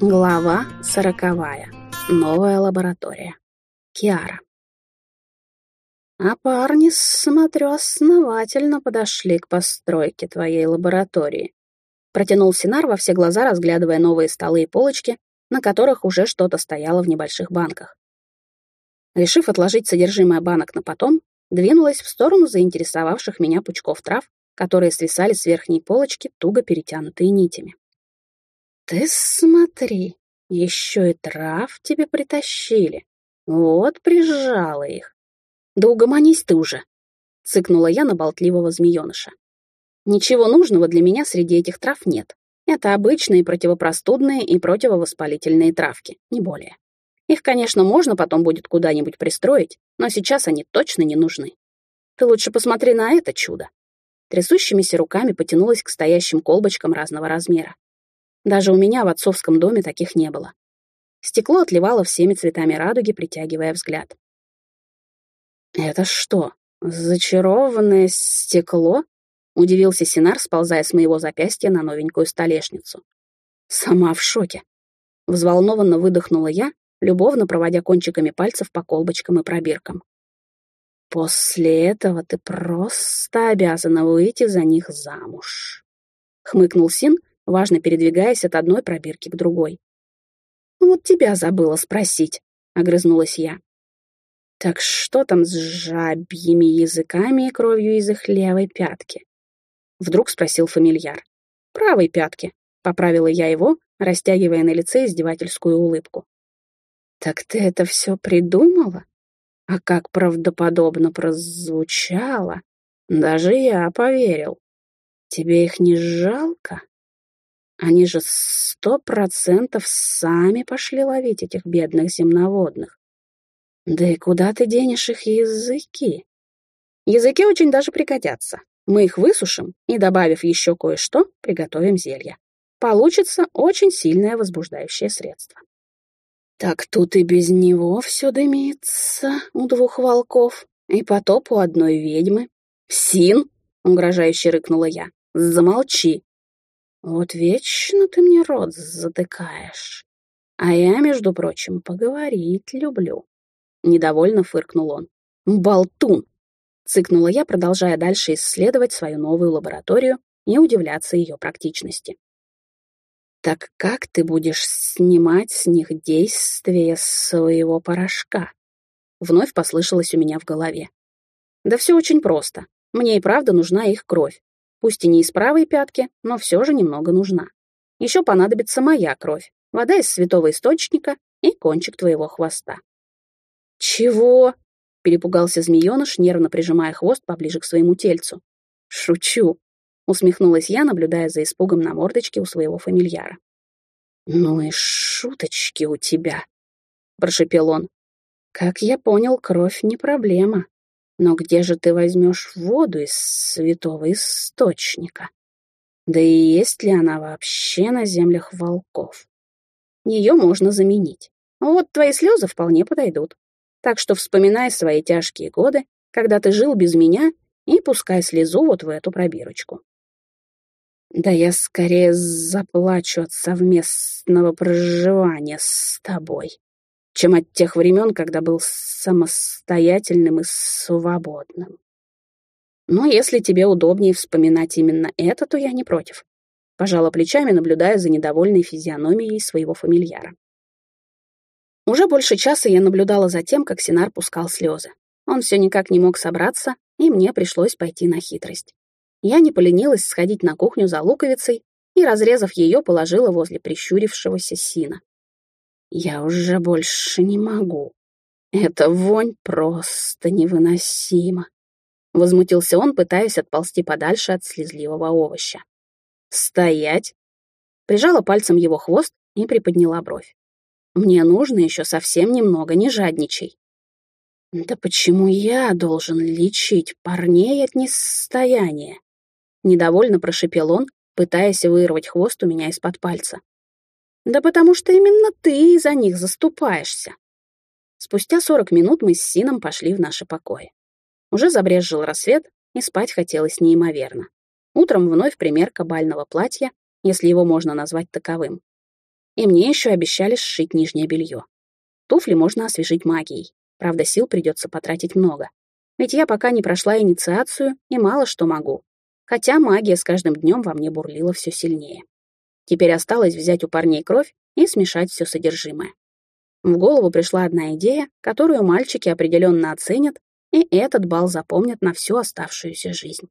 Глава сороковая. Новая лаборатория. Киара. А парни, смотрю, основательно подошли к постройке твоей лаборатории. Протянул Синар во все глаза, разглядывая новые столы и полочки, на которых уже что-то стояло в небольших банках. Решив отложить содержимое банок на потом, двинулась в сторону заинтересовавших меня пучков трав, которые свисали с верхней полочки, туго перетянутые нитями. Ты смотри, еще и трав тебе притащили. Вот прижала их. Да угомонись ты уже, цыкнула я на болтливого змееныша. Ничего нужного для меня среди этих трав нет. Это обычные противопростудные и противовоспалительные травки, не более. Их, конечно, можно потом будет куда-нибудь пристроить, но сейчас они точно не нужны. Ты лучше посмотри на это чудо. Трясущимися руками потянулась к стоящим колбочкам разного размера. Даже у меня в отцовском доме таких не было. Стекло отливало всеми цветами радуги, притягивая взгляд. «Это что, зачарованное стекло?» — удивился Синар, сползая с моего запястья на новенькую столешницу. «Сама в шоке». Взволнованно выдохнула я, любовно проводя кончиками пальцев по колбочкам и пробиркам. «После этого ты просто обязана выйти за них замуж», — хмыкнул Син, важно передвигаясь от одной пробирки к другой. «Вот тебя забыла спросить», — огрызнулась я. «Так что там с жабьими языками и кровью из их левой пятки?» Вдруг спросил фамильяр. «Правой пятки», — поправила я его, растягивая на лице издевательскую улыбку. «Так ты это все придумала? А как правдоподобно прозвучало! Даже я поверил. Тебе их не жалко?» Они же сто процентов сами пошли ловить этих бедных земноводных. Да и куда ты денешь их языки? Языки очень даже пригодятся. Мы их высушим и, добавив еще кое-что, приготовим зелье. Получится очень сильное возбуждающее средство. Так тут и без него все дымится у двух волков, и потоп у одной ведьмы. «Син!» — угрожающе рыкнула я. «Замолчи!» Вот вечно ты мне рот затыкаешь. А я, между прочим, поговорить люблю. Недовольно фыркнул он. Болтун! Цыкнула я, продолжая дальше исследовать свою новую лабораторию и удивляться ее практичности. Так как ты будешь снимать с них действие своего порошка? Вновь послышалось у меня в голове. Да все очень просто. Мне и правда нужна их кровь. Пусть и не из правой пятки, но все же немного нужна. Еще понадобится моя кровь, вода из святого источника и кончик твоего хвоста. «Чего?» — перепугался змееныш, нервно прижимая хвост поближе к своему тельцу. «Шучу», — усмехнулась я, наблюдая за испугом на мордочке у своего фамильяра. «Ну и шуточки у тебя», — прошепел он. «Как я понял, кровь не проблема. Но где же ты возьмешь воду из святого источника? Да и есть ли она вообще на землях волков? Ее можно заменить. Вот твои слезы вполне подойдут. Так что вспоминай свои тяжкие годы, когда ты жил без меня, и пускай слезу вот в эту пробирочку. Да я скорее заплачу от совместного проживания с тобой чем от тех времен, когда был самостоятельным и свободным. Но если тебе удобнее вспоминать именно это, то я не против. Пожала плечами, наблюдая за недовольной физиономией своего фамильяра. Уже больше часа я наблюдала за тем, как Синар пускал слезы. Он все никак не мог собраться, и мне пришлось пойти на хитрость. Я не поленилась сходить на кухню за луковицей и, разрезав ее, положила возле прищурившегося Сина. Я уже больше не могу. Эта вонь просто невыносима. Возмутился он, пытаясь отползти подальше от слезливого овоща. «Стоять!» Прижала пальцем его хвост и приподняла бровь. «Мне нужно еще совсем немного, не жадничай». «Да почему я должен лечить парней от несостояния?» Недовольно прошипел он, пытаясь вырвать хвост у меня из-под пальца. Да потому что именно ты за них заступаешься. Спустя сорок минут мы с Сином пошли в наши покои. Уже забрезжил рассвет, и спать хотелось неимоверно. Утром вновь примерка бального платья, если его можно назвать таковым. И мне еще обещали сшить нижнее белье. Туфли можно освежить магией. Правда, сил придется потратить много. Ведь я пока не прошла инициацию и мало что могу. Хотя магия с каждым днем во мне бурлила все сильнее. Теперь осталось взять у парней кровь и смешать все содержимое. В голову пришла одна идея, которую мальчики определенно оценят, и этот бал запомнят на всю оставшуюся жизнь.